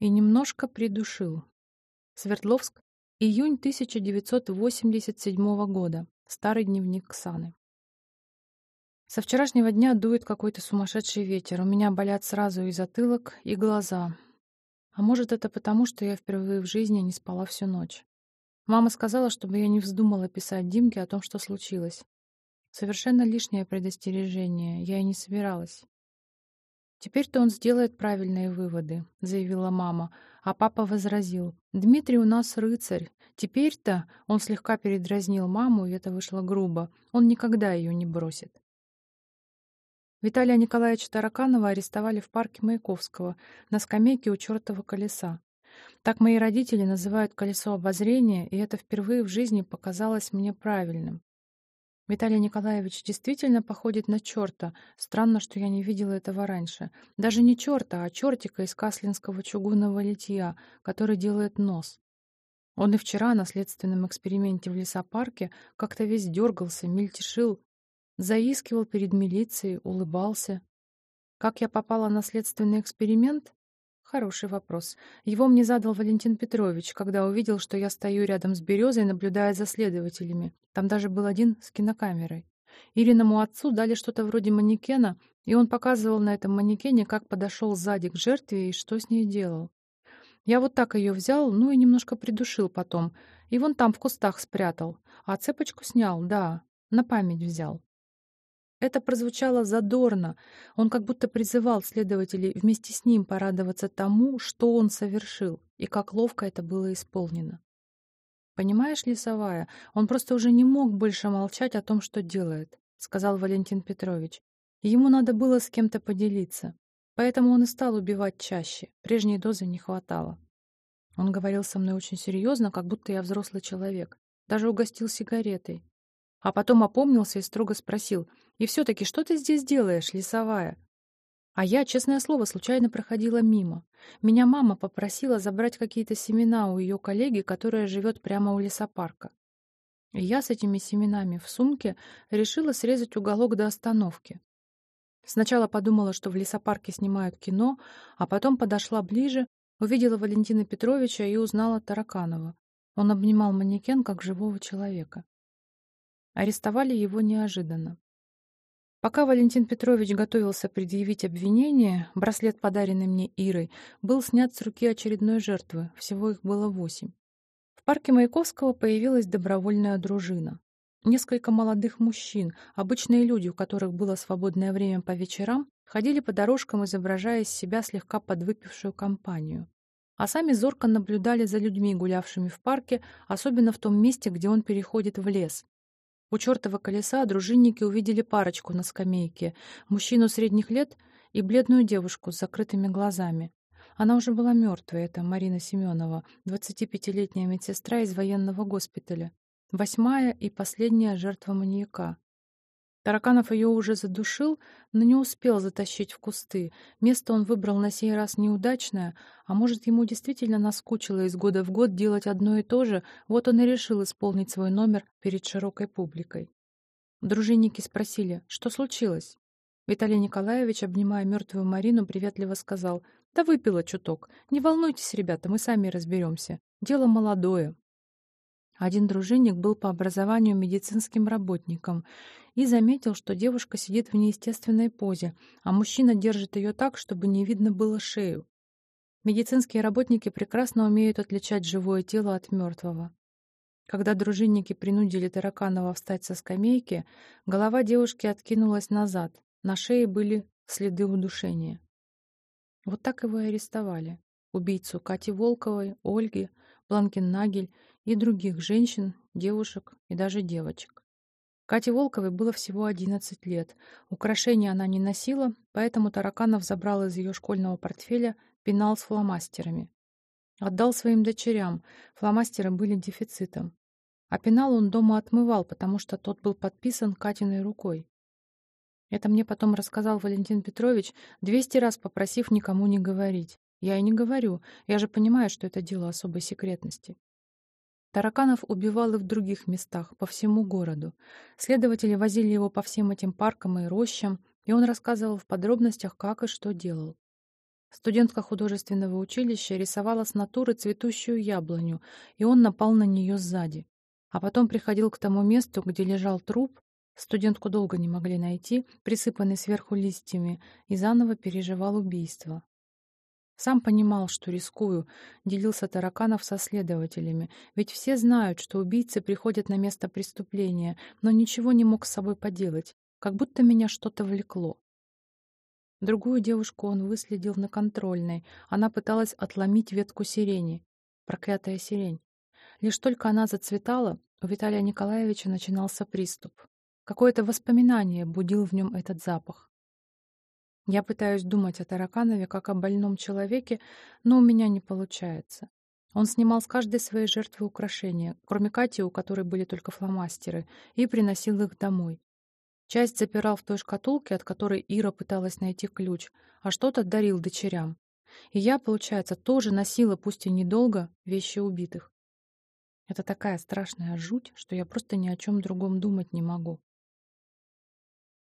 и немножко придушил. Свердловск, июнь 1987 года. Старый дневник Ксаны. Со вчерашнего дня дует какой-то сумасшедший ветер. У меня болят сразу и затылок, и глаза. А может, это потому, что я впервые в жизни не спала всю ночь. Мама сказала, чтобы я не вздумала писать Димке о том, что случилось. Совершенно лишнее предостережение. Я и не собиралась. «Теперь-то он сделает правильные выводы», — заявила мама, а папа возразил. «Дмитрий у нас рыцарь. Теперь-то...» — он слегка передразнил маму, и это вышло грубо. «Он никогда ее не бросит». Виталия Николаевича Тараканова арестовали в парке Маяковского на скамейке у чертова колеса. Так мои родители называют колесо обозрения, и это впервые в жизни показалось мне правильным. Виталий Николаевич действительно походит на черта. Странно, что я не видела этого раньше. Даже не черта, а чертика из каслинского чугунного литья, который делает нос. Он и вчера на следственном эксперименте в лесопарке как-то весь дергался, мельтешил, Заискивал перед милицией, улыбался. Как я попала на следственный эксперимент? Хороший вопрос. Его мне задал Валентин Петрович, когда увидел, что я стою рядом с березой, наблюдая за следователями. Там даже был один с кинокамерой. Ириному отцу дали что-то вроде манекена, и он показывал на этом манекене, как подошел сзади к жертве и что с ней делал. Я вот так ее взял, ну и немножко придушил потом, и вон там в кустах спрятал. А цепочку снял, да, на память взял. Это прозвучало задорно. Он как будто призывал следователей вместе с ним порадоваться тому, что он совершил, и как ловко это было исполнено. «Понимаешь, Лисовая, он просто уже не мог больше молчать о том, что делает», — сказал Валентин Петрович. Ему надо было с кем-то поделиться. Поэтому он и стал убивать чаще. Прежней дозы не хватало. Он говорил со мной очень серьезно, как будто я взрослый человек. Даже угостил сигаретой. А потом опомнился и строго спросил, «И все-таки что ты здесь делаешь, лесовая?» А я, честное слово, случайно проходила мимо. Меня мама попросила забрать какие-то семена у ее коллеги, которая живет прямо у лесопарка. И я с этими семенами в сумке решила срезать уголок до остановки. Сначала подумала, что в лесопарке снимают кино, а потом подошла ближе, увидела Валентина Петровича и узнала Тараканова. Он обнимал манекен, как живого человека. Арестовали его неожиданно. Пока Валентин Петрович готовился предъявить обвинение, браслет, подаренный мне Ирой, был снят с руки очередной жертвы, всего их было восемь. В парке Маяковского появилась добровольная дружина. Несколько молодых мужчин, обычные люди, у которых было свободное время по вечерам, ходили по дорожкам, изображая из себя слегка подвыпившую компанию. А сами зорко наблюдали за людьми, гулявшими в парке, особенно в том месте, где он переходит в лес, у чертова колеса дружинники увидели парочку на скамейке, мужчину средних лет и бледную девушку с закрытыми глазами. Она уже была мертвая, это Марина Семенова, 25-летняя медсестра из военного госпиталя. Восьмая и последняя жертва маньяка. Тараканов ее уже задушил, но не успел затащить в кусты. Место он выбрал на сей раз неудачное, а может, ему действительно наскучило из года в год делать одно и то же, вот он и решил исполнить свой номер перед широкой публикой. Дружинники спросили, что случилось. Виталий Николаевич, обнимая мертвую Марину, приветливо сказал, «Да выпила чуток. Не волнуйтесь, ребята, мы сами разберемся. Дело молодое, один дружинник был по образованию медицинским работником и заметил, что девушка сидит в неестественной позе, а мужчина держит ее так, чтобы не видно было шею. Медицинские работники прекрасно умеют отличать живое тело от мертвого. Когда дружинники принудили Тараканова встать со скамейки, голова девушки откинулась назад, на шее были следы удушения. Вот так его и арестовали. Убийцу Кати Волковой, Ольги, Бланкин-Нагель и других женщин, девушек и даже девочек. Кате Волковой было всего 11 лет. Украшения она не носила, поэтому Тараканов забрал из ее школьного портфеля пенал с фломастерами. Отдал своим дочерям, фломастеры были дефицитом. А пенал он дома отмывал, потому что тот был подписан Катиной рукой. Это мне потом рассказал Валентин Петрович, 200 раз попросив никому не говорить. Я и не говорю, я же понимаю, что это дело особой секретности. Тараканов убивал и в других местах, по всему городу. Следователи возили его по всем этим паркам и рощам, и он рассказывал в подробностях, как и что делал. Студентка художественного училища рисовала с натуры цветущую яблоню, и он напал на нее сзади. А потом приходил к тому месту, где лежал труп, студентку долго не могли найти, присыпанный сверху листьями, и заново переживал убийство. Сам понимал, что рискую, делился Тараканов со следователями, ведь все знают, что убийцы приходят на место преступления, но ничего не мог с собой поделать, как будто меня что-то влекло. Другую девушку он выследил на контрольной. Она пыталась отломить ветку сирени. Проклятая сирень. Лишь только она зацветала, у Виталия Николаевича начинался приступ. Какое-то воспоминание будил в нем этот запах. Я пытаюсь думать о Тараканове как о больном человеке, но у меня не получается. Он снимал с каждой своей жертвы украшения, кроме Кати, у которой были только фломастеры, и приносил их домой. Часть запирал в той шкатулке, от которой Ира пыталась найти ключ, а что-то дарил дочерям. И я, получается, тоже носила, пусть и недолго, вещи убитых. Это такая страшная жуть, что я просто ни о чем другом думать не могу.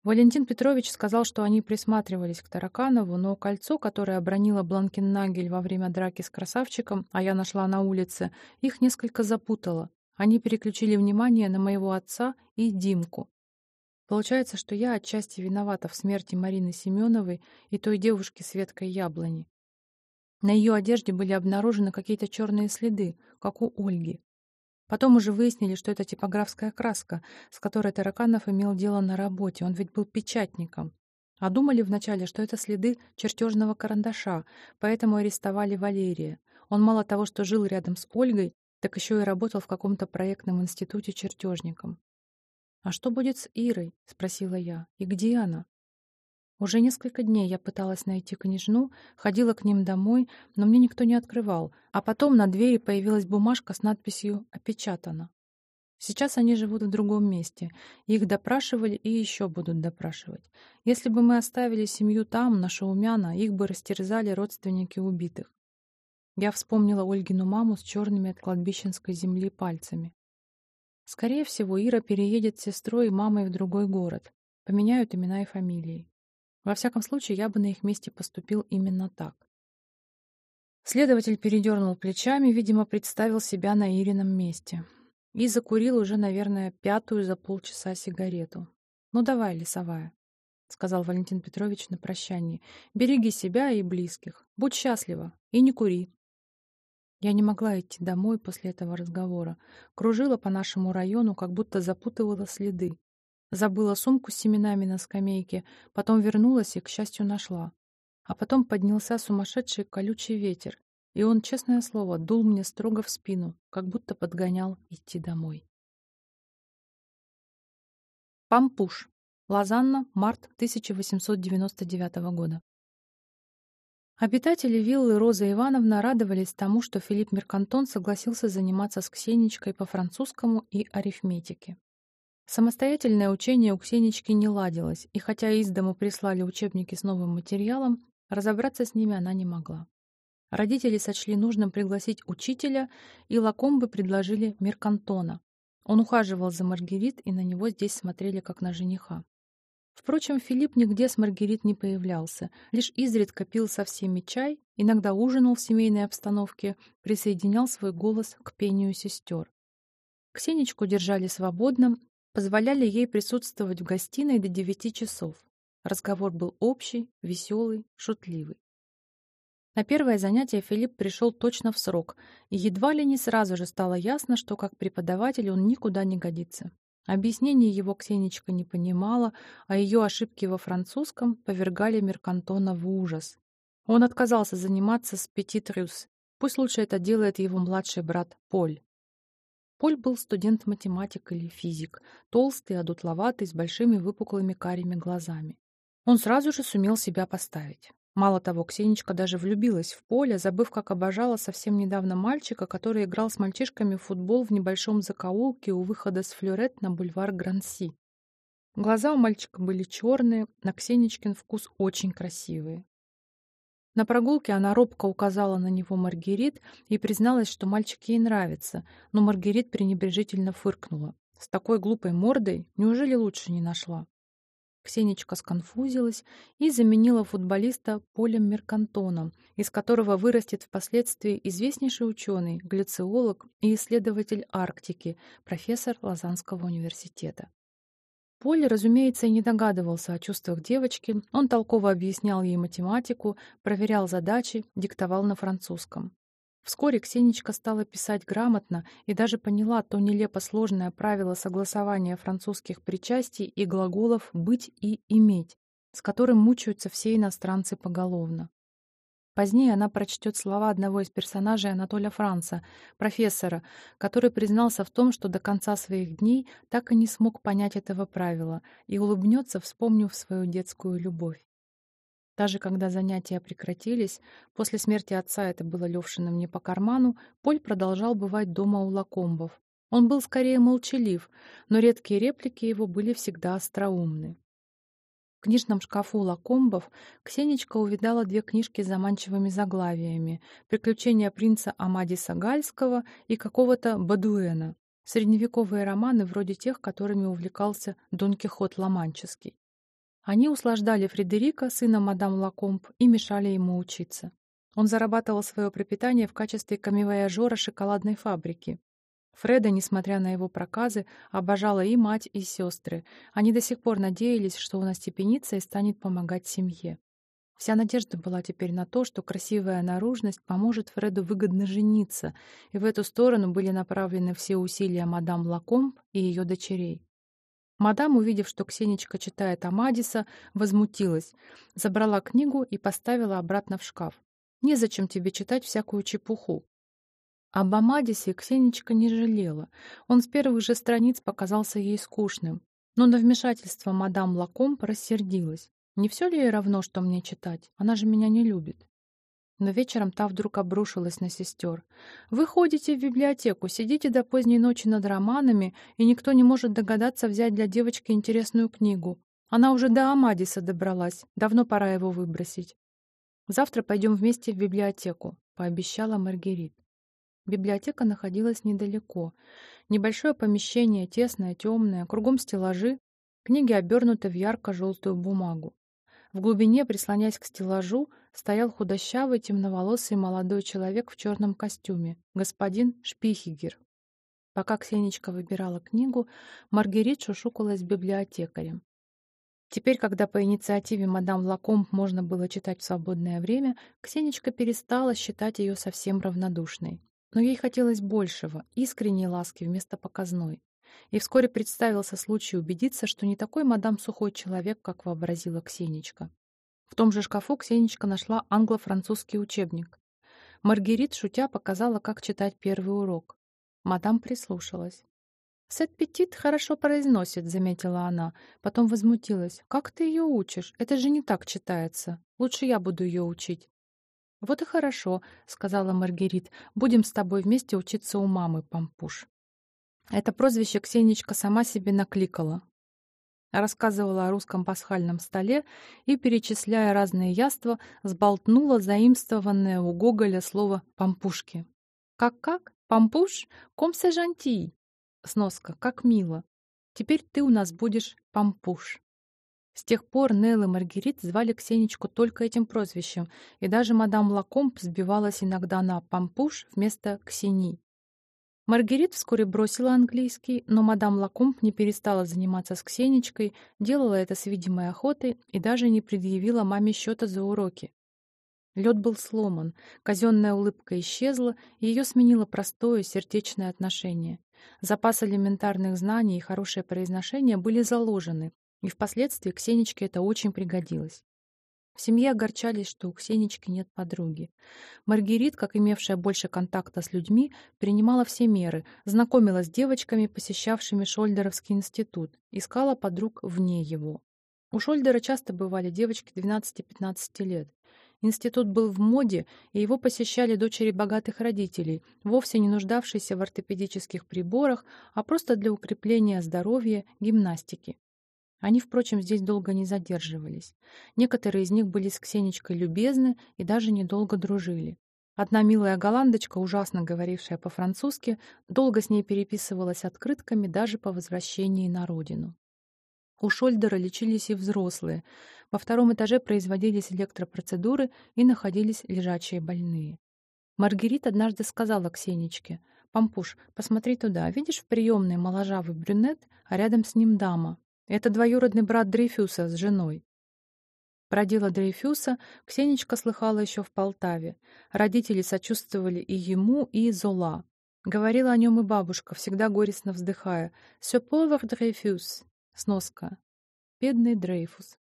Валентин Петрович сказал, что они присматривались к Тараканову, но кольцо, которое обронила Бланкин-Нагель во время драки с красавчиком, а я нашла на улице, их несколько запутало. Они переключили внимание на моего отца и Димку. Получается, что я отчасти виновата в смерти Марины Семеновой и той девушки с веткой яблони. На ее одежде были обнаружены какие-то черные следы, как у Ольги. Потом уже выяснили, что это типографская краска, с которой Тараканов имел дело на работе, он ведь был печатником. А думали вначале, что это следы чертежного карандаша, поэтому арестовали Валерия. Он мало того, что жил рядом с Ольгой, так еще и работал в каком-то проектном институте чертежником. «А что будет с Ирой?» — спросила я. «И где она?» Уже несколько дней я пыталась найти княжну, ходила к ним домой, но мне никто не открывал, а потом на двери появилась бумажка с надписью «Опечатано». Сейчас они живут в другом месте. Их допрашивали и еще будут допрашивать. Если бы мы оставили семью там, на Шаумяна, их бы растерзали родственники убитых. Я вспомнила Ольгину маму с черными от кладбищенской земли пальцами. Скорее всего, Ира переедет с сестрой и мамой в другой город. Поменяют имена и фамилии. Во всяком случае, я бы на их месте поступил именно так. Следователь передернул плечами, видимо, представил себя на Ирином месте. И закурил уже, наверное, пятую за полчаса сигарету. «Ну давай, лесовая», — сказал Валентин Петрович на прощании. «Береги себя и близких. Будь счастлива и не кури». Я не могла идти домой после этого разговора. Кружила по нашему району, как будто запутывала следы. Забыла сумку с семенами на скамейке, потом вернулась и, к счастью, нашла. А потом поднялся сумасшедший колючий ветер, и он, честное слово, дул мне строго в спину, как будто подгонял идти домой. Пампуш. Лозанна, март 1899 года. Обитатели виллы Роза Ивановна радовались тому, что Филипп Меркантон согласился заниматься с Ксеничкой по французскому и арифметике. Самостоятельное учение у Ксенички не ладилось, и хотя из дому прислали учебники с новым материалом, разобраться с ними она не могла. Родители сочли нужным пригласить учителя, и Лакомбы предложили Меркантона. Он ухаживал за Маргерит, и на него здесь смотрели как на жениха. Впрочем, Филипп нигде с Маргерит не появлялся, лишь изредка пил со всеми чай, иногда ужинал в семейной обстановке, присоединял свой голос к пению сестер. Ксенечку держали свободно, позволяли ей присутствовать в гостиной до девяти часов. Разговор был общий, веселый, шутливый. На первое занятие Филипп пришел точно в срок, и едва ли не сразу же стало ясно, что как преподаватель он никуда не годится. Объяснений его Ксенечка не понимала, а ее ошибки во французском повергали Меркантона в ужас. Он отказался заниматься с Петит Рюс. Пусть лучше это делает его младший брат Поль. Поль был студент-математик или физик, толстый, одутловатый, с большими выпуклыми карими глазами. Он сразу же сумел себя поставить. Мало того, Ксенечка даже влюбилась в Поля, забыв, как обожала совсем недавно мальчика, который играл с мальчишками в футбол в небольшом закоулке у выхода с флюрет на бульвар Гранси. Глаза у мальчика были черные, на Ксенечкин вкус очень красивые. На прогулке она робко указала на него Маргерит и призналась, что мальчик ей нравится, но Маргерит пренебрежительно фыркнула. С такой глупой мордой неужели лучше не нашла? Ксенечка сконфузилась и заменила футболиста Полем Меркантоном, из которого вырастет впоследствии известнейший ученый, глициолог и исследователь Арктики, профессор Лозаннского университета. Поль, разумеется, и не догадывался о чувствах девочки, он толково объяснял ей математику, проверял задачи, диктовал на французском. Вскоре Ксенечка стала писать грамотно и даже поняла то нелепо сложное правило согласования французских причастий и глаголов «быть» и «иметь», с которым мучаются все иностранцы поголовно. Позднее она прочтет слова одного из персонажей Анатоля Франца, профессора, который признался в том, что до конца своих дней так и не смог понять этого правила, и улыбнется, вспомнив свою детскую любовь. Даже когда занятия прекратились, после смерти отца это было Левшиным не по карману, Поль продолжал бывать дома у Лакомбов. Он был скорее молчалив, но редкие реплики его были всегда остроумны. Книжном шкафу Лакомбов Ксенечка увидала две книжки с заманчивыми заглавиями «Приключения принца Амадиса Гальского» и какого-то Бадуэна, средневековые романы вроде тех, которыми увлекался Дон Кихот Ломанческий. Они услаждали Фредерика, сына мадам Лакомб, и мешали ему учиться. Он зарабатывал свое пропитание в качестве камевояжера шоколадной фабрики. Фреда, несмотря на его проказы, обожала и мать, и сестры. Они до сих пор надеялись, что он остепенится и станет помогать семье. Вся надежда была теперь на то, что красивая наружность поможет Фреду выгодно жениться, и в эту сторону были направлены все усилия мадам Лакомб и ее дочерей. Мадам, увидев, что Ксенечка читает Амадиса, возмутилась, забрала книгу и поставила обратно в шкаф. «Незачем тебе читать всякую чепуху». Об Амадисе Ксенечка не жалела. Он с первых же страниц показался ей скучным. Но на вмешательство мадам Лакомб рассердилась. «Не все ли ей равно, что мне читать? Она же меня не любит». Но вечером та вдруг обрушилась на сестер. «Вы ходите в библиотеку, сидите до поздней ночи над романами, и никто не может догадаться взять для девочки интересную книгу. Она уже до Амадиса добралась, давно пора его выбросить. Завтра пойдем вместе в библиотеку», — пообещала Маргерит. Библиотека находилась недалеко. Небольшое помещение, тесное, темное, кругом стеллажи, книги обернуты в ярко-желтую бумагу. В глубине, прислонясь к стеллажу, стоял худощавый, темноволосый молодой человек в черном костюме, господин Шпихигер. Пока Ксенечка выбирала книгу, Маргерит шушукалась с библиотекарем. Теперь, когда по инициативе мадам Лакомб можно было читать в свободное время, Ксенечка перестала считать ее совсем равнодушной. Но ей хотелось большего, искренней ласки вместо показной. И вскоре представился случай убедиться, что не такой мадам сухой человек, как вообразила Ксенечка. В том же шкафу Ксенечка нашла англо-французский учебник. Маргерит, шутя, показала, как читать первый урок. Мадам прислушалась. «Сет Петит хорошо произносит», — заметила она. Потом возмутилась. «Как ты ее учишь? Это же не так читается. Лучше я буду ее учить». «Вот и хорошо», — сказала Маргерит. «Будем с тобой вместе учиться у мамы, Пампуш». Это прозвище Ксенечка сама себе накликала. Рассказывала о русском пасхальном столе и, перечисляя разные яства, сболтнула заимствованное у Гоголя слово «пампушки». «Как-как? Пампуш? Комсе жанти?» Сноска. «Как мило. Теперь ты у нас будешь Пампуш». С тех пор Нелл и Маргерит звали Ксенечку только этим прозвищем, и даже мадам Лакомб сбивалась иногда на «Пампуш» вместо «Ксени». Маргерит вскоре бросила английский, но мадам Лакомб не перестала заниматься с Ксенечкой, делала это с видимой охотой и даже не предъявила маме счета за уроки. Лед был сломан, казенная улыбка исчезла, и ее сменило простое сердечное отношение. Запас элементарных знаний и хорошее произношение были заложены, и впоследствии Ксенечке это очень пригодилось. В семье огорчались, что у Ксенечки нет подруги. Маргерит, как имевшая больше контакта с людьми, принимала все меры, знакомилась с девочками, посещавшими Шольдеровский институт, искала подруг вне его. У Шольдера часто бывали девочки 12-15 лет. Институт был в моде, и его посещали дочери богатых родителей, вовсе не нуждавшиеся в ортопедических приборах, а просто для укрепления здоровья, гимнастики. Они, впрочем, здесь долго не задерживались. Некоторые из них были с Ксенечкой любезны и даже недолго дружили. Одна милая голландочка, ужасно говорившая по-французски, долго с ней переписывалась открытками даже по возвращении на родину. У Шольдера лечились и взрослые. Во втором этаже производились электропроцедуры и находились лежачие больные. Маргарит однажды сказала Ксенечке, «Пампуш, посмотри туда. Видишь в приемной моложавый брюнет, а рядом с ним дама. Это двоюродный брат Дрейфюса с женой. Про дело Дрейфюса Ксенечка слыхала еще в Полтаве. Родители сочувствовали и ему, и Зола. Говорила о нем и бабушка, всегда горестно вздыхая. «Се повар Дрейфюс». Сноска. «Бедный Дрейфус».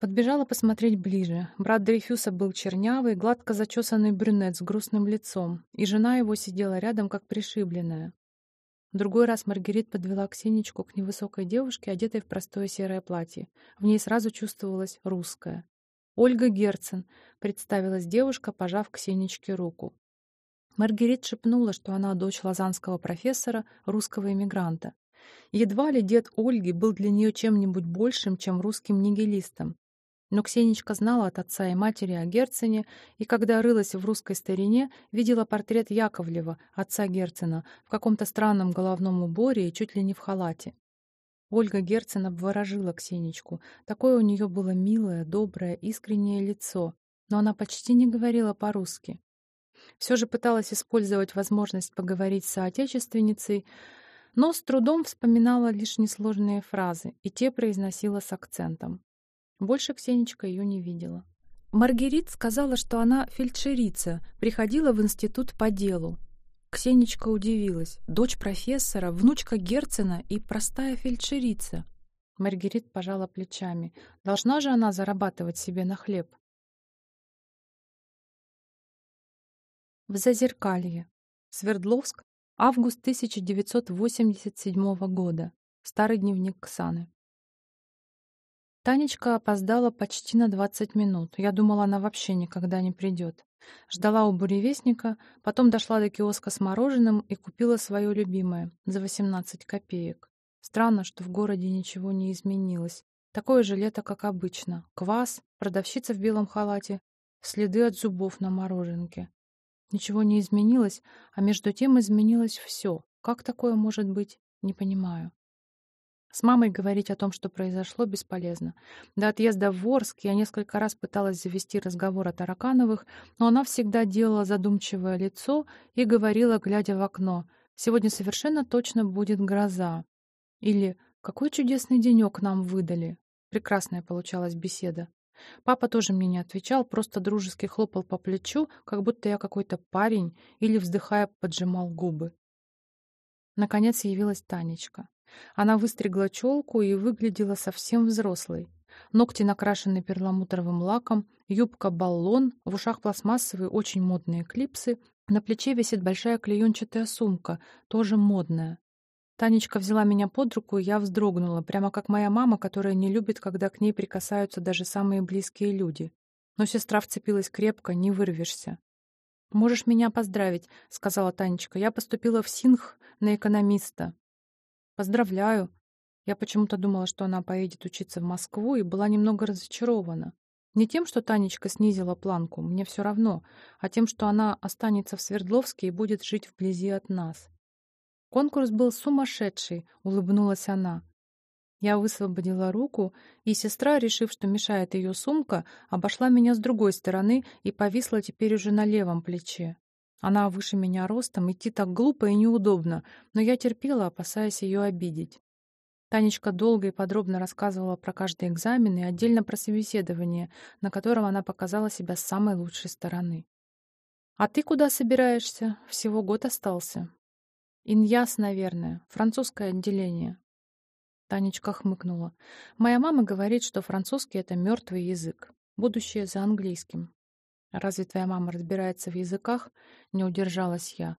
Подбежала посмотреть ближе. Брат Дрейфюса был чернявый, гладко зачесанный брюнет с грустным лицом, и жена его сидела рядом, как пришибленная. Другой раз Маргарит подвела Ксенечку к невысокой девушке, одетой в простое серое платье. В ней сразу чувствовалась русская. «Ольга Герцен», — представилась девушка, пожав Ксенечке руку. Маргарит шепнула, что она дочь лазанского профессора, русского эмигранта. Едва ли дед Ольги был для нее чем-нибудь большим, чем русским нигилистом. Но Ксенечка знала от отца и матери о Герцене, и когда рылась в русской старине, видела портрет Яковлева, отца Герцена, в каком-то странном головном уборе и чуть ли не в халате. Ольга Герцен обворожила Ксенечку. Такое у нее было милое, доброе, искреннее лицо, но она почти не говорила по-русски. Все же пыталась использовать возможность поговорить с соотечественницей, но с трудом вспоминала лишь несложные фразы, и те произносила с акцентом. Больше Ксенечка ее не видела. Маргерит сказала, что она фельдшерица, приходила в институт по делу. Ксенечка удивилась. Дочь профессора, внучка Герцена и простая фельдшерица. Маргерит пожала плечами. Должна же она зарабатывать себе на хлеб. В Зазеркалье. Свердловск. Август 1987 года. Старый дневник Ксаны. Танечка опоздала почти на 20 минут. Я думала, она вообще никогда не придет. Ждала у буревестника, потом дошла до киоска с мороженым и купила свое любимое за 18 копеек. Странно, что в городе ничего не изменилось. Такое же лето, как обычно. Квас, продавщица в белом халате, следы от зубов на мороженке. Ничего не изменилось, а между тем изменилось все. Как такое может быть, не понимаю. С мамой говорить о том, что произошло, бесполезно. До отъезда в Ворск я несколько раз пыталась завести разговор о Таракановых, но она всегда делала задумчивое лицо и говорила, глядя в окно, «Сегодня совершенно точно будет гроза». Или «Какой чудесный денек нам выдали». Прекрасная получалась беседа. Папа тоже мне не отвечал, просто дружески хлопал по плечу, как будто я какой-то парень, или, вздыхая, поджимал губы. Наконец явилась Танечка. Она выстригла челку и выглядела совсем взрослой. Ногти накрашены перламутровым лаком, юбка-баллон, в ушах пластмассовые очень модные клипсы, на плече висит большая клеенчатая сумка, тоже модная. Танечка взяла меня под руку, и я вздрогнула, прямо как моя мама, которая не любит, когда к ней прикасаются даже самые близкие люди. Но сестра вцепилась крепко, не вырвешься. «Можешь меня поздравить», — сказала Танечка. «Я поступила в Синх на экономиста. «Поздравляю!» Я почему-то думала, что она поедет учиться в Москву, и была немного разочарована. Не тем, что Танечка снизила планку, мне все равно, а тем, что она останется в Свердловске и будет жить вблизи от нас. Конкурс был сумасшедший, улыбнулась она. Я высвободила руку, и сестра, решив, что мешает ее сумка, обошла меня с другой стороны и повисла теперь уже на левом плече. Она выше меня ростом, идти так глупо и неудобно, но я терпела, опасаясь ее обидеть. Танечка долго и подробно рассказывала про каждый экзамен и отдельно про собеседование, на котором она показала себя с самой лучшей стороны. «А ты куда собираешься? Всего год остался». «Иньяс, наверное. Французское отделение». Танечка хмыкнула. «Моя мама говорит, что французский — это мертвый язык. Будущее за английским. «Разве твоя мама разбирается в языках?» — не удержалась я.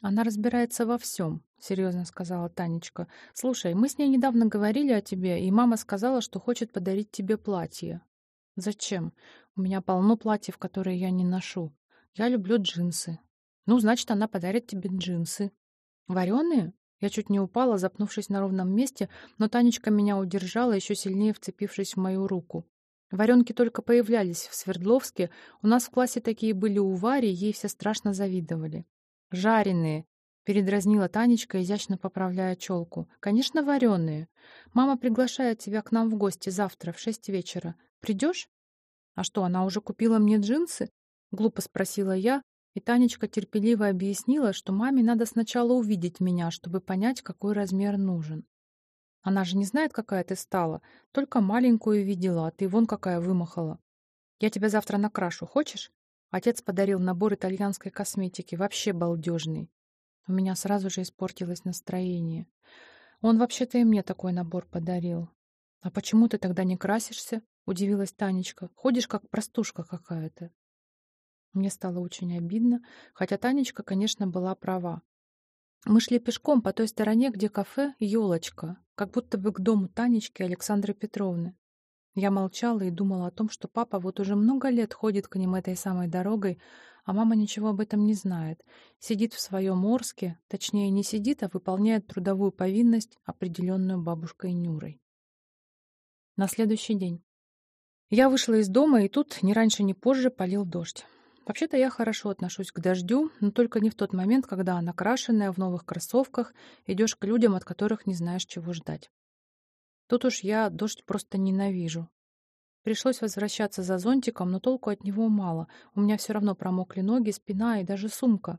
«Она разбирается во всем», — серьезно сказала Танечка. «Слушай, мы с ней недавно говорили о тебе, и мама сказала, что хочет подарить тебе платье». «Зачем? У меня полно платьев, которые я не ношу. Я люблю джинсы». «Ну, значит, она подарит тебе джинсы». «Вареные?» Я чуть не упала, запнувшись на ровном месте, но Танечка меня удержала, еще сильнее вцепившись в мою руку. Варенки только появлялись в Свердловске, у нас в классе такие были у Вари, ей все страшно завидовали. Жареные. Передразнила Танечка, изящно поправляя челку. «Конечно, вареные. Мама приглашает тебя к нам в гости завтра в шесть вечера. Придешь?» «А что, она уже купила мне джинсы?» Глупо спросила я, и Танечка терпеливо объяснила, что маме надо сначала увидеть меня, чтобы понять, какой размер нужен. Она же не знает, какая ты стала, только маленькую видела, а ты вон какая вымахала. Я тебя завтра накрашу, хочешь? Отец подарил набор итальянской косметики, вообще балдежный. У меня сразу же испортилось настроение. Он вообще-то и мне такой набор подарил. А почему ты тогда не красишься? Удивилась Танечка. Ходишь как простушка какая-то. Мне стало очень обидно, хотя Танечка, конечно, была права. Мы шли пешком по той стороне, где кафе «Елочка», как будто бы к дому Танечки Александры Петровны. Я молчала и думала о том, что папа вот уже много лет ходит к ним этой самой дорогой, а мама ничего об этом не знает. Сидит в своем Орске, точнее не сидит, а выполняет трудовую повинность, определенную бабушкой Нюрой. На следующий день. Я вышла из дома, и тут ни раньше, ни позже полил дождь. Вообще-то я хорошо отношусь к дождю, но только не в тот момент, когда, накрашенная в новых кроссовках, идешь к людям, от которых не знаешь, чего ждать. Тут уж я дождь просто ненавижу. Пришлось возвращаться за зонтиком, но толку от него мало. У меня все равно промокли ноги, спина и даже сумка.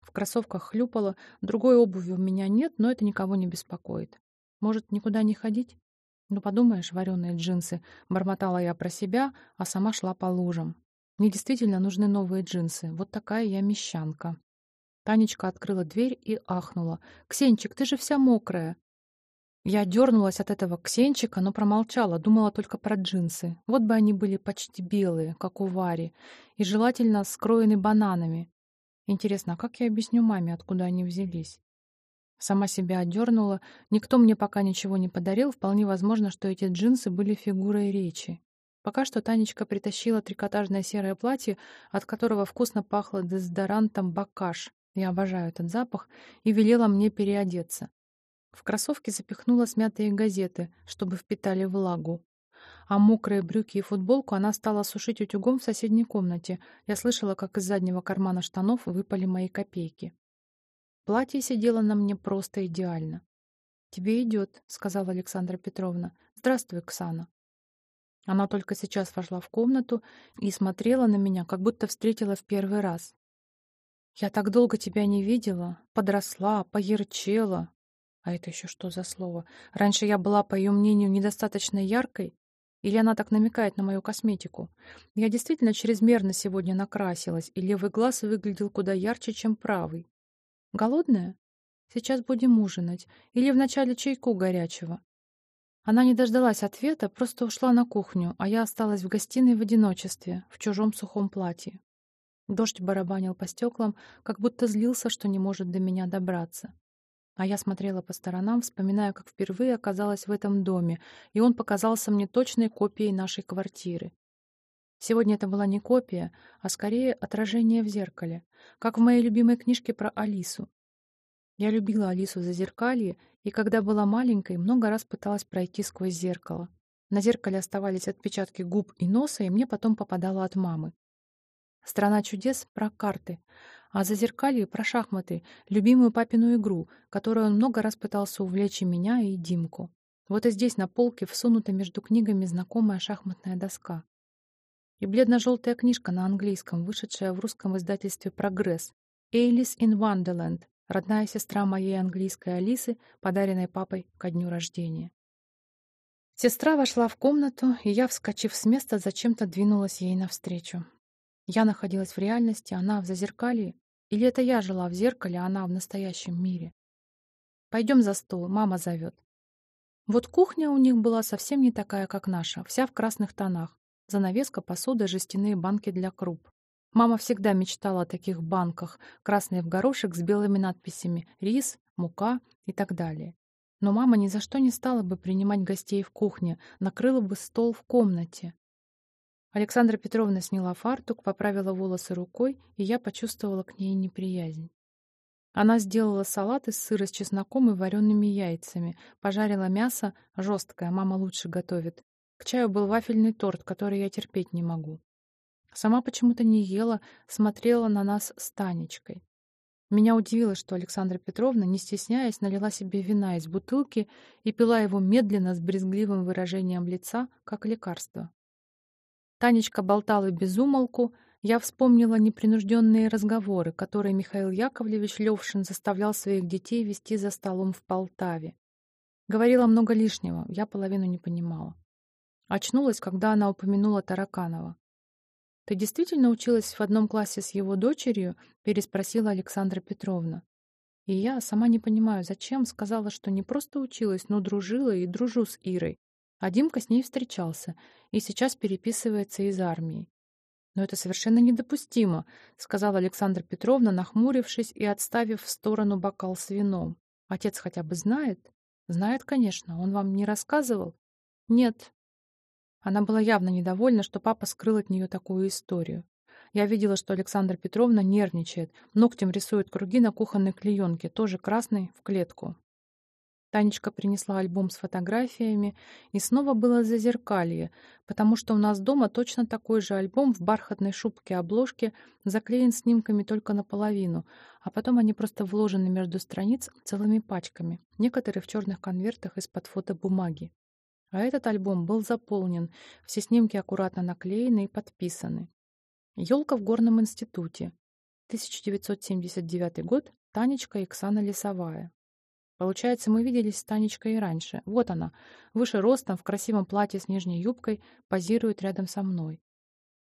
В кроссовках хлюпало, другой обуви у меня нет, но это никого не беспокоит. Может, никуда не ходить? Ну, подумаешь, вареные джинсы. Бормотала я про себя, а сама шла по лужам. Мне действительно нужны новые джинсы. Вот такая я мещанка. Танечка открыла дверь и ахнула. «Ксенчик, ты же вся мокрая!» Я дернулась от этого Ксенчика, но промолчала, думала только про джинсы. Вот бы они были почти белые, как у Вари, и желательно скроены бананами. Интересно, а как я объясню маме, откуда они взялись? Сама себя одернула. Никто мне пока ничего не подарил. Вполне возможно, что эти джинсы были фигурой речи. Пока что Танечка притащила трикотажное серое платье, от которого вкусно пахло дезодорантом «Бакаш». Я обожаю этот запах, и велела мне переодеться. В кроссовки запихнула смятые газеты, чтобы впитали влагу. А мокрые брюки и футболку она стала сушить утюгом в соседней комнате. Я слышала, как из заднего кармана штанов выпали мои копейки. Платье сидело на мне просто идеально. «Тебе идет», — сказала Александра Петровна. «Здравствуй, Ксана». Она только сейчас вошла в комнату и смотрела на меня, как будто встретила в первый раз. «Я так долго тебя не видела, подросла, поярчела». А это еще что за слово? Раньше я была, по ее мнению, недостаточно яркой? Или она так намекает на мою косметику? Я действительно чрезмерно сегодня накрасилась, и левый глаз выглядел куда ярче, чем правый. Голодная? Сейчас будем ужинать. Или вначале чайку горячего. Она не дождалась ответа, просто ушла на кухню, а я осталась в гостиной в одиночестве, в чужом сухом платье. Дождь барабанил по стеклам, как будто злился, что не может до меня добраться. А я смотрела по сторонам, вспоминая, как впервые оказалась в этом доме, и он показался мне точной копией нашей квартиры. Сегодня это была не копия, а скорее отражение в зеркале, как в моей любимой книжке про Алису. Я любила Алису за зеркалье, и когда была маленькой, много раз пыталась пройти сквозь зеркало. На зеркале оставались отпечатки губ и носа, и мне потом попадало от мамы. «Страна чудес» про карты, а за зеркалье про шахматы, любимую папину игру, которую он много раз пытался увлечь и меня, и Димку. Вот и здесь на полке всунута между книгами знакомая шахматная доска. И бледно-желтая книжка на английском, вышедшая в русском издательстве «Прогресс». «Alice in Wonderland», родная сестра моей английской Алисы, подаренной папой ко дню рождения. Сестра вошла в комнату, и я, вскочив с места, зачем-то двинулась ей навстречу. Я находилась в реальности, она в зазеркалье, или это я жила в зеркале, а она в настоящем мире? Пойдем за стол, мама зовет. Вот кухня у них была совсем не такая, как наша, вся в красных тонах. Занавеска, посуда, жестяные банки для круп. Мама всегда мечтала о таких банках, красные в горошек с белыми надписями «рис», «мука» и так далее. Но мама ни за что не стала бы принимать гостей в кухне, накрыла бы стол в комнате. Александра Петровна сняла фартук, поправила волосы рукой, и я почувствовала к ней неприязнь. Она сделала салат из сыра с чесноком и вареными яйцами, пожарила мясо, жесткое, мама лучше готовит. К чаю был вафельный торт, который я терпеть не могу. Сама почему-то не ела, смотрела на нас с Танечкой. Меня удивило, что Александра Петровна, не стесняясь, налила себе вина из бутылки и пила его медленно с брезгливым выражением лица, как лекарство. Танечка болтала без умолку, я вспомнила непринужденные разговоры, которые Михаил Яковлевич Левшин заставлял своих детей вести за столом в Полтаве. Говорила много лишнего, я половину не понимала. Очнулась, когда она упомянула Тараканова. «Ты действительно училась в одном классе с его дочерью?» — переспросила Александра Петровна. И я, сама не понимаю, зачем, сказала, что не просто училась, но дружила и дружу с Ирой. А Димка с ней встречался и сейчас переписывается из армии. «Но это совершенно недопустимо», — сказала Александра Петровна, нахмурившись и отставив в сторону бокал с вином. «Отец хотя бы знает?» «Знает, конечно. Он вам не рассказывал?» «Нет», она была явно недовольна, что папа скрыл от нее такую историю. Я видела, что Александра Петровна нервничает, ногтем рисует круги на кухонной клеенке, тоже красной, в клетку. Танечка принесла альбом с фотографиями, и снова было зазеркалье, потому что у нас дома точно такой же альбом в бархатной шубке-обложке, заклеен снимками только наполовину, а потом они просто вложены между страниц целыми пачками, некоторые в черных конвертах из-под фотобумаги. А этот альбом был заполнен, все снимки аккуратно наклеены и подписаны. Елка в Горном институте. 1979 год. Танечка и Оксана Лесовая. Получается, мы виделись с Танечкой и раньше. Вот она, выше ростом, в красивом платье с нижней юбкой, позирует рядом со мной.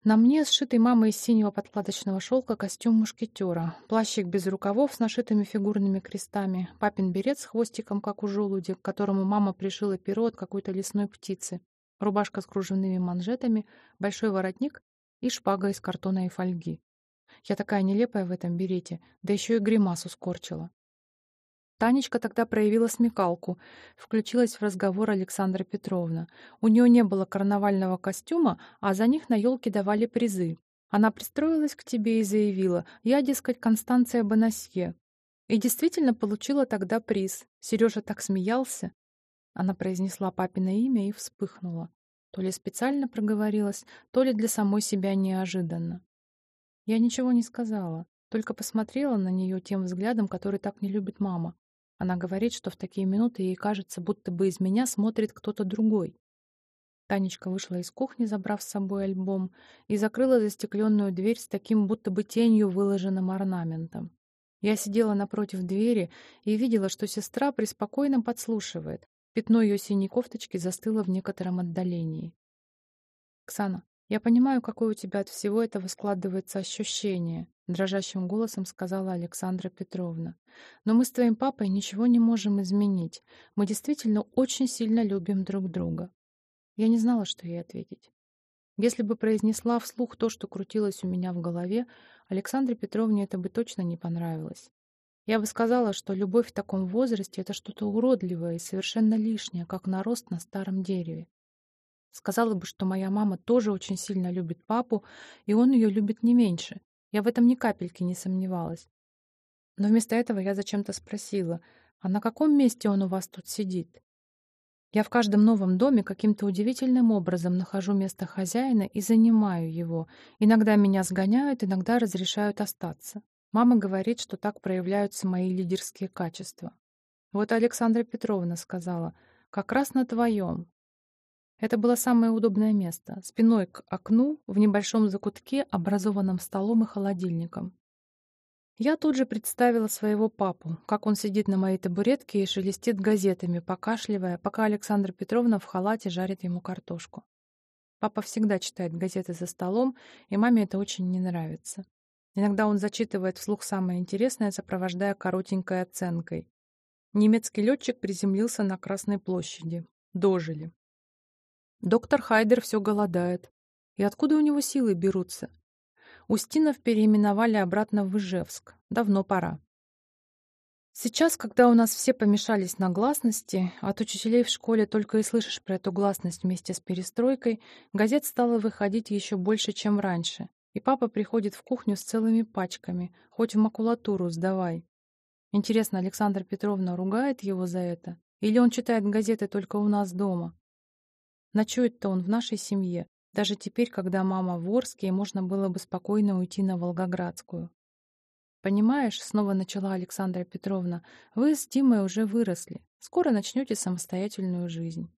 На мне сшитый мамой из синего подкладочного шелка костюм мушкетера, плащик без рукавов с нашитыми фигурными крестами, папин берет с хвостиком, как у желуди, к которому мама пришила перо от какой-то лесной птицы, рубашка с кружевными манжетами, большой воротник и шпага из картона и фольги. Я такая нелепая в этом берете, да еще и гримасу скорчила. Танечка тогда проявила смекалку, включилась в разговор Александра Петровна. У нее не было карнавального костюма, а за них на елке давали призы. Она пристроилась к тебе и заявила, я, дескать, Констанция Бонасье. И действительно получила тогда приз. Сережа так смеялся. Она произнесла папино имя и вспыхнула. То ли специально проговорилась, то ли для самой себя неожиданно. Я ничего не сказала, только посмотрела на нее тем взглядом, который так не любит мама. Она говорит, что в такие минуты ей кажется, будто бы из меня смотрит кто-то другой. Танечка вышла из кухни, забрав с собой альбом, и закрыла застекленную дверь с таким будто бы тенью выложенным орнаментом. Я сидела напротив двери и видела, что сестра преспокойно подслушивает. Пятно ее синей кофточки застыло в некотором отдалении. «Ксана, я понимаю, какое у тебя от всего этого складывается ощущение», дрожащим голосом сказала Александра Петровна. Но мы с твоим папой ничего не можем изменить. Мы действительно очень сильно любим друг друга. Я не знала, что ей ответить. Если бы произнесла вслух то, что крутилось у меня в голове, Александре Петровне это бы точно не понравилось. Я бы сказала, что любовь в таком возрасте — это что-то уродливое и совершенно лишнее, как нарост на старом дереве. Сказала бы, что моя мама тоже очень сильно любит папу, и он ее любит не меньше. Я в этом ни капельки не сомневалась. Но вместо этого я зачем-то спросила, а на каком месте он у вас тут сидит? Я в каждом новом доме каким-то удивительным образом нахожу место хозяина и занимаю его. Иногда меня сгоняют, иногда разрешают остаться. Мама говорит, что так проявляются мои лидерские качества. Вот Александра Петровна сказала, как раз на твоем. Это было самое удобное место, спиной к окну, в небольшом закутке, образованном столом и холодильником. Я тут же представила своего папу, как он сидит на моей табуретке и шелестит газетами, покашливая, пока Александра Петровна в халате жарит ему картошку. Папа всегда читает газеты за столом, и маме это очень не нравится. Иногда он зачитывает вслух самое интересное, сопровождая коротенькой оценкой. Немецкий летчик приземлился на Красной площади. Дожили. Доктор Хайдер все голодает. И откуда у него силы берутся? Устинов переименовали обратно в Ижевск. Давно пора. Сейчас, когда у нас все помешались на гласности, от учителей в школе только и слышишь про эту гласность вместе с перестройкой, газет стало выходить еще больше, чем раньше. И папа приходит в кухню с целыми пачками, хоть в макулатуру сдавай. Интересно, Александра Петровна ругает его за это? Или он читает газеты только у нас дома? Ночует-то он в нашей семье, даже теперь, когда мама в Орске, можно было бы спокойно уйти на Волгоградскую. «Понимаешь, — снова начала Александра Петровна, — вы с Тимой уже выросли. Скоро начнете самостоятельную жизнь.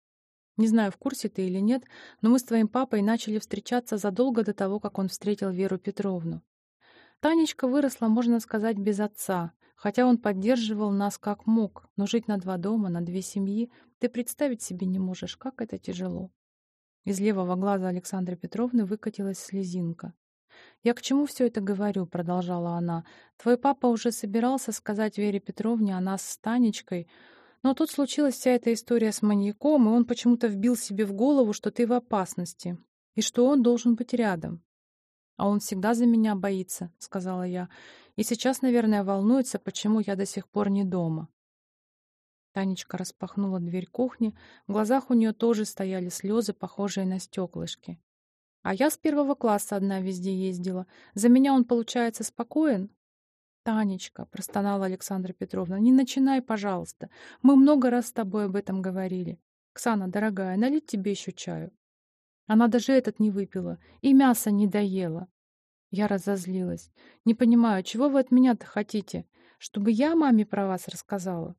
Не знаю, в курсе ты или нет, но мы с твоим папой начали встречаться задолго до того, как он встретил Веру Петровну. Танечка выросла, можно сказать, без отца, хотя он поддерживал нас как мог, но жить на два дома, на две семьи, ты представить себе не можешь, как это тяжело. Из левого глаза Александры Петровны выкатилась слезинка. «Я к чему все это говорю?» — продолжала она. «Твой папа уже собирался сказать Вере Петровне о нас с Танечкой, но тут случилась вся эта история с маньяком, и он почему-то вбил себе в голову, что ты в опасности, и что он должен быть рядом. «А он всегда за меня боится», — сказала я, «и сейчас, наверное, волнуется, почему я до сих пор не дома». Танечка распахнула дверь кухни, в глазах у нее тоже стояли слезы, похожие на стеклышки. А я с первого класса одна везде ездила. За меня он, получается, спокоен? Танечка, простонала Александра Петровна, не начинай, пожалуйста. Мы много раз с тобой об этом говорили. Ксана, дорогая, налить тебе еще чаю. Она даже этот не выпила и мясо не доела. Я разозлилась. Не понимаю, чего вы от меня-то хотите? Чтобы я маме про вас рассказала?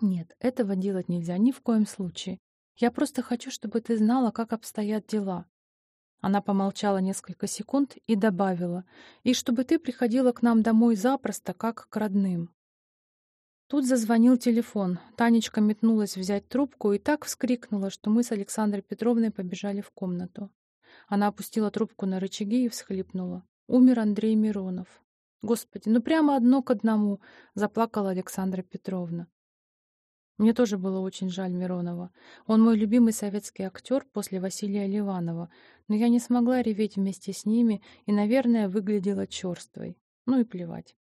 Нет, этого делать нельзя ни в коем случае. Я просто хочу, чтобы ты знала, как обстоят дела. Она помолчала несколько секунд и добавила, «И чтобы ты приходила к нам домой запросто, как к родным». Тут зазвонил телефон. Танечка метнулась взять трубку и так вскрикнула, что мы с Александрой Петровной побежали в комнату. Она опустила трубку на рычаги и всхлипнула. Умер Андрей Миронов. «Господи, ну прямо одно к одному!» — заплакала Александра Петровна. Мне тоже было очень жаль Миронова. Он мой любимый советский актер после Василия Ливанова, но я не смогла реветь вместе с ними и, наверное, выглядела черствой. Ну и плевать.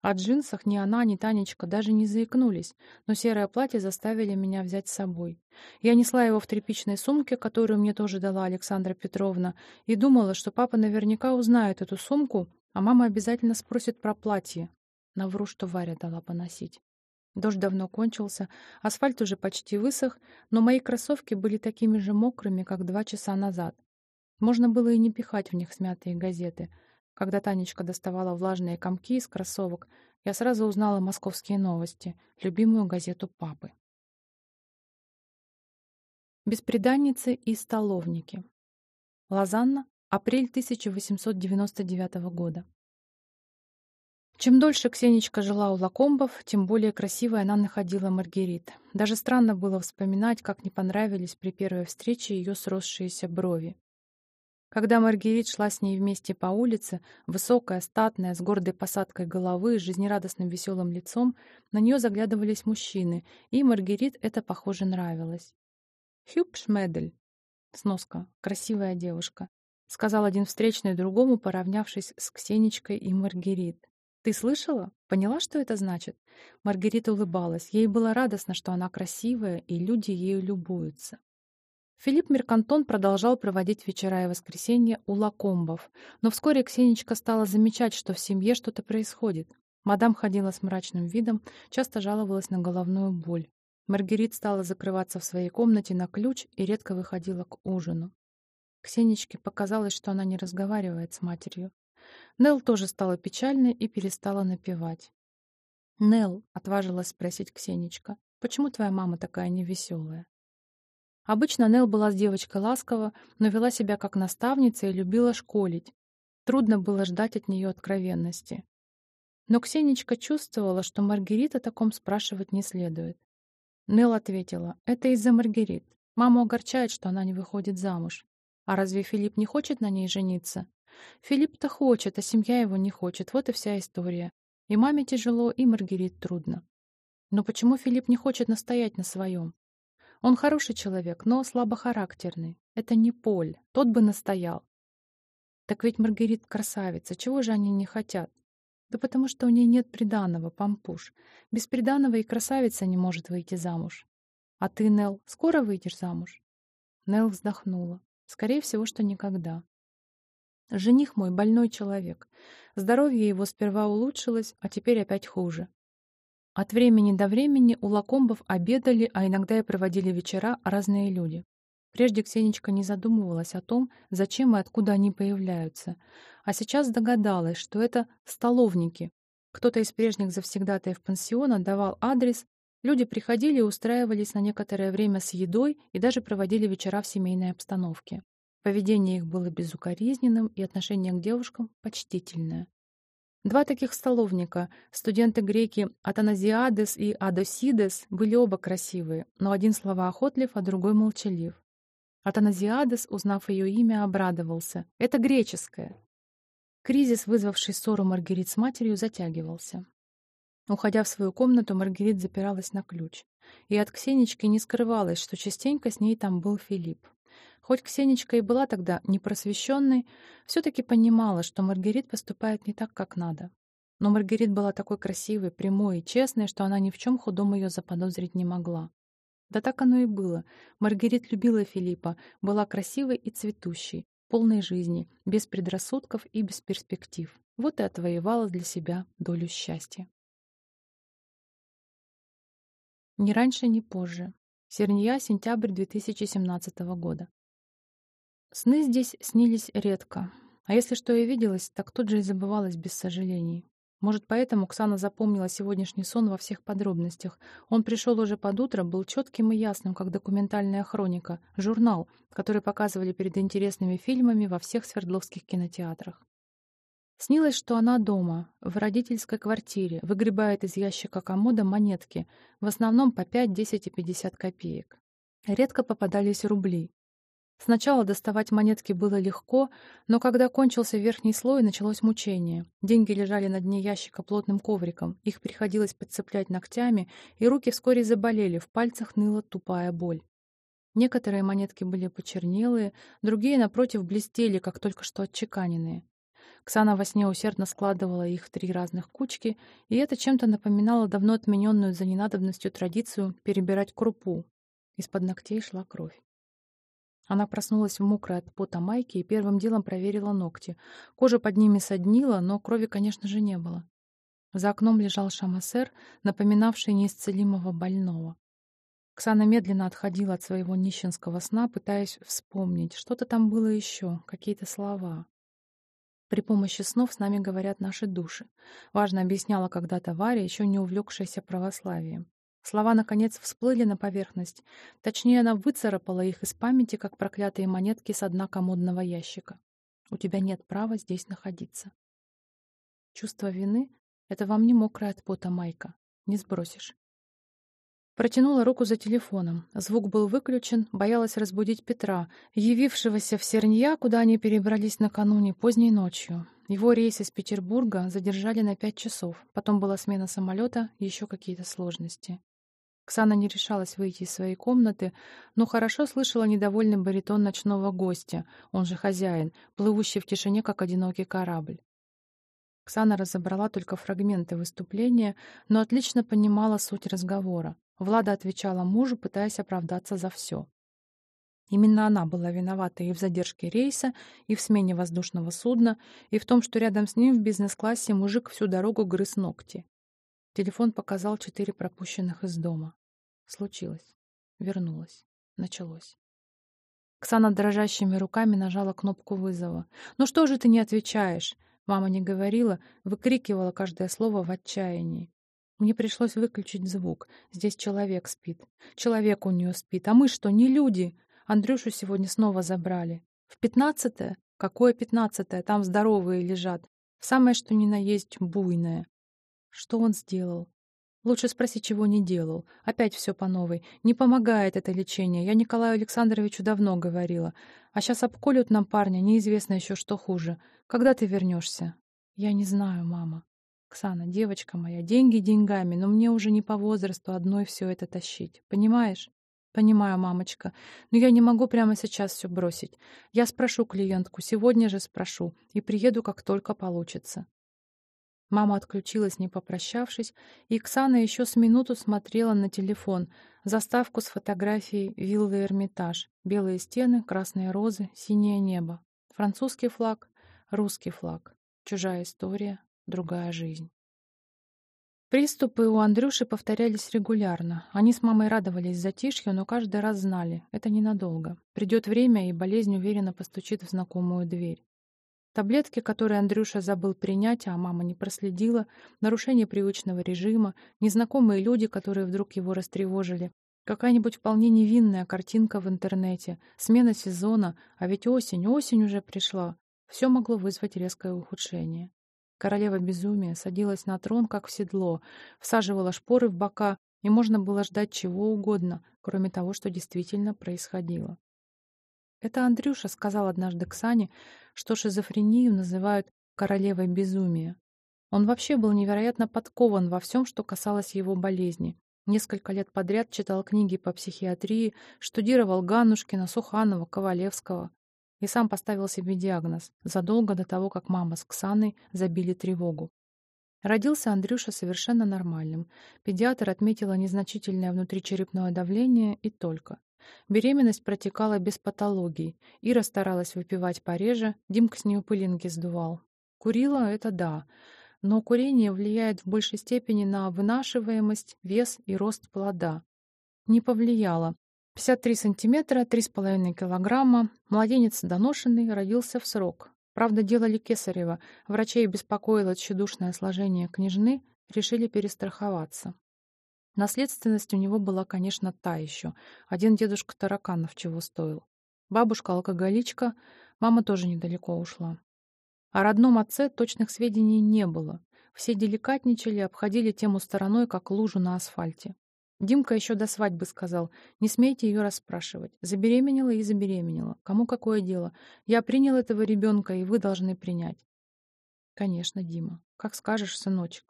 О джинсах ни она, ни Танечка даже не заикнулись, но серое платье заставили меня взять с собой. Я несла его в тряпичной сумке, которую мне тоже дала Александра Петровна, и думала, что папа наверняка узнает эту сумку, а мама обязательно спросит про платье. Навру, что Варя дала поносить. Дождь давно кончился, асфальт уже почти высох, но мои кроссовки были такими же мокрыми, как два часа назад. Можно было и не пихать в них смятые газеты. Когда Танечка доставала влажные комки из кроссовок, я сразу узнала «Московские новости», любимую газету папы. Беспреданницы и столовники. Лозанна, апрель 1899 года. Чем дольше Ксенечка жила у Лакомбов, тем более красивой она находила Маргерит. Даже странно было вспоминать, как не понравились при первой встрече ее сросшиеся брови. Когда Маргерит шла с ней вместе по улице, высокая, статная, с гордой посадкой головы, с жизнерадостным веселым лицом, на нее заглядывались мужчины, и Маргерит это, похоже, нравилось. «Хюбшмедель» — сноска, красивая девушка, — сказал один встречный другому, поравнявшись с Ксенечкой и Маргерит. «Ты слышала? Поняла, что это значит?» Маргарита улыбалась. Ей было радостно, что она красивая, и люди ею любуются. Филипп Меркантон продолжал проводить вечера и воскресенья у лакомбов, но вскоре Ксенечка стала замечать, что в семье что-то происходит. Мадам ходила с мрачным видом, часто жаловалась на головную боль. Маргарит стала закрываться в своей комнате на ключ и редко выходила к ужину. Ксенечке показалось, что она не разговаривает с матерью. Нел тоже стала печальной и перестала напевать. «Нел», — отважилась спросить Ксенечка, — «почему твоя мама такая невеселая?» Обычно Нел была с девочкой ласкова, но вела себя как наставница и любила школить. Трудно было ждать от нее откровенности. Но Ксенечка чувствовала, что Маргарита о таком спрашивать не следует. Нел ответила, это из-за Маргарит. Мама огорчает, что она не выходит замуж. А разве Филипп не хочет на ней жениться? Филипп-то хочет, а семья его не хочет. Вот и вся история. И маме тяжело, и Маргарит трудно. Но почему Филипп не хочет настоять на своем? Он хороший человек, но слабохарактерный. Это не Поль, тот бы настоял. Так ведь Маргарит красавица, чего же они не хотят? Да потому что у нее нет приданого, пампуш. Без приданого и красавица не может выйти замуж. А ты, Нел, скоро выйдешь замуж? Нел вздохнула. Скорее всего, что никогда. Жених мой больной человек. Здоровье его сперва улучшилось, а теперь опять хуже. От времени до времени у лакомбов обедали, а иногда и проводили вечера разные люди. Прежде Ксенечка не задумывалась о том, зачем и откуда они появляются, а сейчас догадалась, что это столовники. Кто-то из прежних завсегдатаев пансиона давал адрес, люди приходили и устраивались на некоторое время с едой и даже проводили вечера в семейной обстановке. Поведение их было безукоризненным и отношение к девушкам почтительное. Два таких столовника, студенты-греки Атаназиадес и Адосидес, были оба красивые, но один словоохотлив, а другой молчалив. Атаназиадес, узнав ее имя, обрадовался. «Это греческое!» Кризис, вызвавший ссору Маргарит с матерью, затягивался. Уходя в свою комнату, Маргарит запиралась на ключ. И от Ксенечки не скрывалось, что частенько с ней там был Филипп. Хоть Ксенечка и была тогда непросвещенной, все-таки понимала, что Маргарит поступает не так, как надо. Но Маргарит была такой красивой, прямой и честной, что она ни в чем худом ее заподозрить не могла. Да так оно и было. Маргарит любила Филиппа, была красивой и цветущей, полной жизни, без предрассудков и без перспектив. Вот и отвоевала для себя долю счастья. Ни раньше, ни позже. Серния, сентябрь 2017 года. Сны здесь снились редко, а если что и виделось, так тут же и забывалось без сожалений. Может, поэтому Ксана запомнила сегодняшний сон во всех подробностях. Он пришел уже под утро, был четким и ясным, как документальная хроника, журнал, который показывали перед интересными фильмами во всех свердловских кинотеатрах. Снилось, что она дома, в родительской квартире, выгребает из ящика комода монетки, в основном по 5, 10 и 50 копеек. Редко попадались рубли. Сначала доставать монетки было легко, но когда кончился верхний слой, началось мучение. Деньги лежали на дне ящика плотным ковриком, их приходилось подцеплять ногтями, и руки вскоре заболели, в пальцах ныла тупая боль. Некоторые монетки были почернелые, другие, напротив, блестели, как только что отчеканенные. Ксана во сне усердно складывала их в три разных кучки, и это чем-то напоминало давно отмененную за ненадобностью традицию перебирать крупу. Из-под ногтей шла кровь. Она проснулась в мокрой от пота майке и первым делом проверила ногти. Кожа под ними соднила, но крови, конечно же, не было. За окном лежал шамасер, напоминавший неисцелимого больного. Ксана медленно отходила от своего нищенского сна, пытаясь вспомнить. Что-то там было еще, какие-то слова. При помощи снов с нами говорят наши души. Важно объясняла когда-то Варя, еще не увлекшаяся православием. Слова, наконец, всплыли на поверхность. Точнее, она выцарапала их из памяти, как проклятые монетки с дна комодного ящика. У тебя нет права здесь находиться. Чувство вины — это вам не мокрая от пота майка. Не сбросишь. Протянула руку за телефоном. Звук был выключен, боялась разбудить Петра, явившегося в Сернья, куда они перебрались накануне, поздней ночью. Его рейс из Петербурга задержали на пять часов. Потом была смена самолета, еще какие-то сложности. Ксана не решалась выйти из своей комнаты, но хорошо слышала недовольный баритон ночного гостя, он же хозяин, плывущий в тишине, как одинокий корабль. Ксана разобрала только фрагменты выступления, но отлично понимала суть разговора. Влада отвечала мужу, пытаясь оправдаться за все. Именно она была виновата и в задержке рейса, и в смене воздушного судна, и в том, что рядом с ним в бизнес-классе мужик всю дорогу грыз ногти. Телефон показал четыре пропущенных из дома. Случилось. Вернулась. Началось. Ксана дрожащими руками нажала кнопку вызова. «Ну что же ты не отвечаешь?» Мама не говорила, выкрикивала каждое слово в отчаянии. Мне пришлось выключить звук. Здесь человек спит. Человек у нее спит. А мы что, не люди? Андрюшу сегодня снова забрали. В пятнадцатое? Какое пятнадцатое? Там здоровые лежат. Самое что ни на есть буйное. Что он сделал? Лучше спроси, чего не делал. Опять все по новой. Не помогает это лечение. Я Николаю Александровичу давно говорила. А сейчас обколют нам парня, неизвестно еще, что хуже. Когда ты вернешься? Я не знаю, мама. Ксана, девочка моя, деньги деньгами, но мне уже не по возрасту одной все это тащить. Понимаешь? Понимаю, мамочка, но я не могу прямо сейчас все бросить. Я спрошу клиентку, сегодня же спрошу, и приеду, как только получится. Мама отключилась, не попрощавшись, и Ксана еще с минуту смотрела на телефон, заставку с фотографией виллы Эрмитаж, белые стены, красные розы, синее небо, французский флаг, русский флаг, чужая история, другая жизнь. Приступы у Андрюши повторялись регулярно. Они с мамой радовались затишью, но каждый раз знали — это ненадолго. Придет время, и болезнь уверенно постучит в знакомую дверь. Таблетки, которые Андрюша забыл принять, а мама не проследила, нарушение привычного режима, незнакомые люди, которые вдруг его растревожили, какая-нибудь вполне невинная картинка в интернете, смена сезона, а ведь осень, осень уже пришла. Все могло вызвать резкое ухудшение. Королева безумия садилась на трон, как в седло, всаживала шпоры в бока, и можно было ждать чего угодно, кроме того, что действительно происходило. Это Андрюша сказал однажды Ксане, что шизофрению называют королевой безумия. Он вообще был невероятно подкован во всем, что касалось его болезни. Несколько лет подряд читал книги по психиатрии, штудировал Ганушкина, Суханова, Ковалевского и сам поставил себе диагноз задолго до того, как мама с Ксаной забили тревогу. Родился Андрюша совершенно нормальным. Педиатр отметила незначительное внутричерепное давление и только. Беременность протекала без патологий. Ира старалась выпивать пореже, Димка с нее пылинки сдувал. Курила — это да, но курение влияет в большей степени на вынашиваемость, вес и рост плода. Не повлияло. 53 сантиметра, 3,5 килограмма. Младенец доношенный, родился в срок. Правда, делали кесарево. Врачей беспокоило тщедушное сложение княжны, решили перестраховаться. Наследственность у него была, конечно, та еще. Один дедушка тараканов чего стоил. Бабушка алкоголичка, мама тоже недалеко ушла. О родном отце точных сведений не было. Все деликатничали, обходили тему стороной, как лужу на асфальте. Димка еще до свадьбы сказал, не смейте ее расспрашивать. Забеременела и забеременела. Кому какое дело? Я принял этого ребенка, и вы должны принять. Конечно, Дима. Как скажешь, сыночек.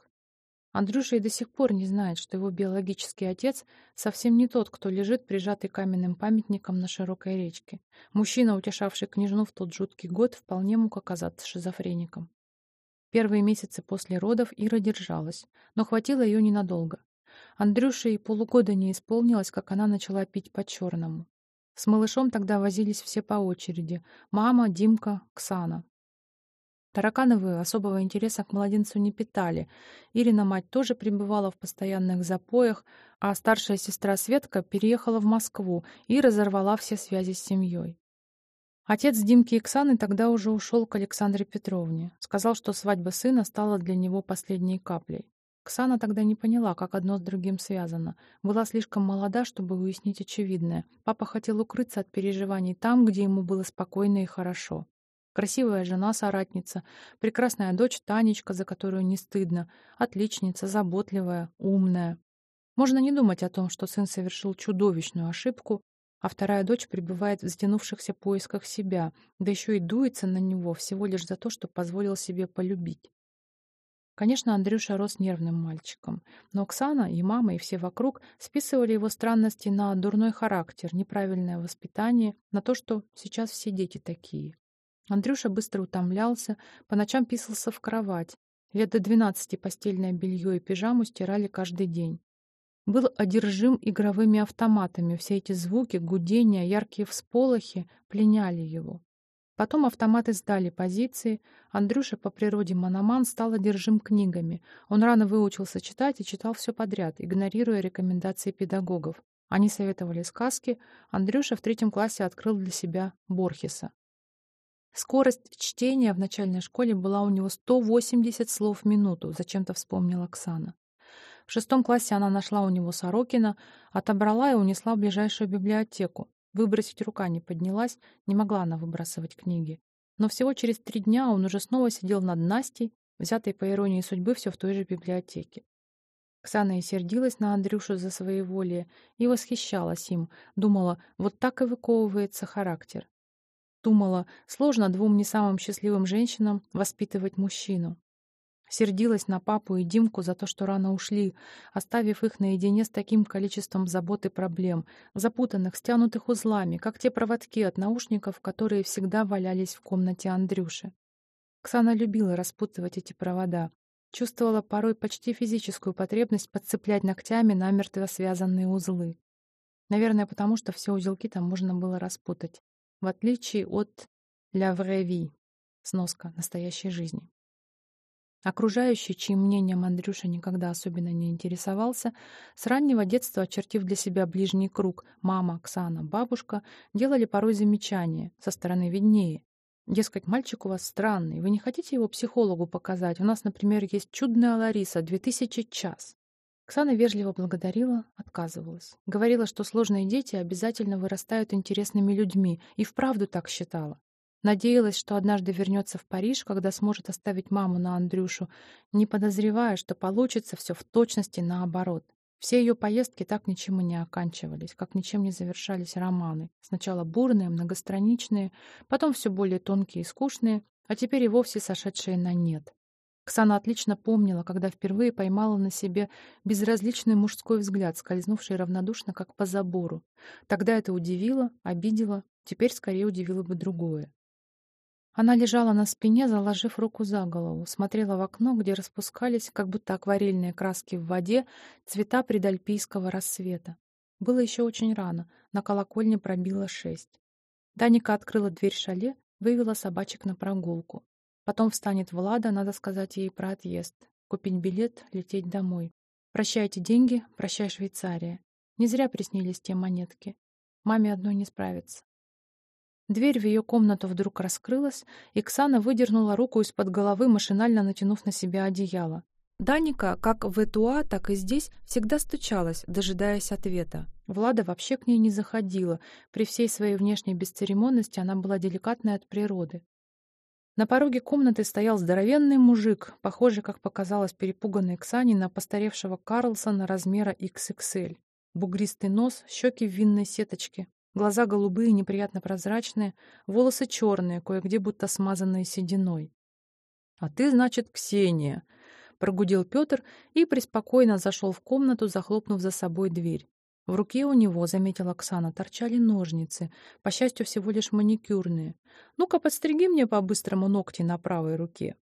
Андрюша и до сих пор не знает, что его биологический отец совсем не тот, кто лежит прижатый каменным памятником на широкой речке. Мужчина, утешавший княжну в тот жуткий год, вполне мог оказаться шизофреником. Первые месяцы после родов Ира держалась, но хватило ее ненадолго. Андрюше и полугода не исполнилось, как она начала пить по-черному. С малышом тогда возились все по очереди. Мама, Димка, Ксана. Таракановы особого интереса к младенцу не питали. Ирина мать тоже пребывала в постоянных запоях, а старшая сестра Светка переехала в Москву и разорвала все связи с семьей. Отец Димки и Ксаны тогда уже ушел к Александре Петровне. Сказал, что свадьба сына стала для него последней каплей. Ксана тогда не поняла, как одно с другим связано. Была слишком молода, чтобы уяснить очевидное. Папа хотел укрыться от переживаний там, где ему было спокойно и хорошо. Красивая жена-соратница, прекрасная дочь Танечка, за которую не стыдно, отличница, заботливая, умная. Можно не думать о том, что сын совершил чудовищную ошибку, а вторая дочь пребывает в затянувшихся поисках себя, да еще и дуется на него всего лишь за то, что позволил себе полюбить. Конечно, Андрюша рос нервным мальчиком, но Оксана и мама, и все вокруг списывали его странности на дурной характер, неправильное воспитание, на то, что сейчас все дети такие. Андрюша быстро утомлялся, по ночам писался в кровать. Лет до двенадцати постельное белье и пижаму стирали каждый день. Был одержим игровыми автоматами, все эти звуки, гудения, яркие всполохи пленяли его. Потом автоматы сдали позиции. Андрюша по природе мономан стал одержим книгами. Он рано выучился читать и читал все подряд, игнорируя рекомендации педагогов. Они советовали сказки. Андрюша в третьем классе открыл для себя Борхеса. Скорость чтения в начальной школе была у него 180 слов в минуту, зачем-то вспомнила Оксана. В шестом классе она нашла у него Сорокина, отобрала и унесла в ближайшую библиотеку. Выбросить рука не поднялась, не могла она выбрасывать книги. Но всего через три дня он уже снова сидел над Настей, взятой по иронии судьбы все в той же библиотеке. Ксана и сердилась на Андрюшу за своеволие и восхищалась им, думала, вот так и выковывается характер. Думала, сложно двум не самым счастливым женщинам воспитывать мужчину. Сердилась на папу и Димку за то, что рано ушли, оставив их наедине с таким количеством забот и проблем, запутанных, стянутых узлами, как те проводки от наушников, которые всегда валялись в комнате Андрюши. Ксана любила распутывать эти провода, чувствовала порой почти физическую потребность подцеплять ногтями намертво связанные узлы. Наверное, потому что все узелки там можно было распутать, в отличие от «la vraie vie» — сноска настоящей жизни. Окружающие, чьим мнением Андрюша никогда особенно не интересовался, с раннего детства, очертив для себя ближний круг мама, Оксана, бабушка, делали порой замечания, со стороны виднее. Дескать, мальчик у вас странный, вы не хотите его психологу показать? У нас, например, есть чудная Лариса, 2000 час. Оксана вежливо благодарила, отказывалась. Говорила, что сложные дети обязательно вырастают интересными людьми, и вправду так считала. Надеялась, что однажды вернется в Париж, когда сможет оставить маму на Андрюшу, не подозревая, что получится все в точности наоборот. Все ее поездки так ничему не оканчивались, как ничем не завершались романы. Сначала бурные, многостраничные, потом все более тонкие и скучные, а теперь и вовсе сошедшие на нет. Ксана отлично помнила, когда впервые поймала на себе безразличный мужской взгляд, скользнувший равнодушно, как по забору. Тогда это удивило, обидело, теперь скорее удивило бы другое. Она лежала на спине, заложив руку за голову, смотрела в окно, где распускались, как будто акварельные краски в воде, цвета предальпийского рассвета. Было еще очень рано, на колокольне пробило шесть. Даника открыла дверь шале, вывела собачек на прогулку. Потом встанет Влада, надо сказать ей про отъезд. Купить билет, лететь домой. Прощайте деньги, прощай Швейцария. Не зря приснились те монетки. Маме одной не справиться. Дверь в ее комнату вдруг раскрылась, и Ксана выдернула руку из-под головы, машинально натянув на себя одеяло. Даника, как в Этуа, так и здесь, всегда стучалась, дожидаясь ответа. Влада вообще к ней не заходила. При всей своей внешней бесцеремонности она была деликатной от природы. На пороге комнаты стоял здоровенный мужик, похожий, как показалось перепуганной Ксане, на постаревшего Карлсона размера XXL. Бугристый нос, щеки в винной сеточке, Глаза голубые, неприятно прозрачные, волосы черные, кое-где будто смазанные сединой. «А ты, значит, Ксения!» — прогудел Петр и преспокойно зашел в комнату, захлопнув за собой дверь. В руке у него, заметила Оксана, торчали ножницы, по счастью, всего лишь маникюрные. «Ну-ка, подстриги мне по-быстрому ногти на правой руке».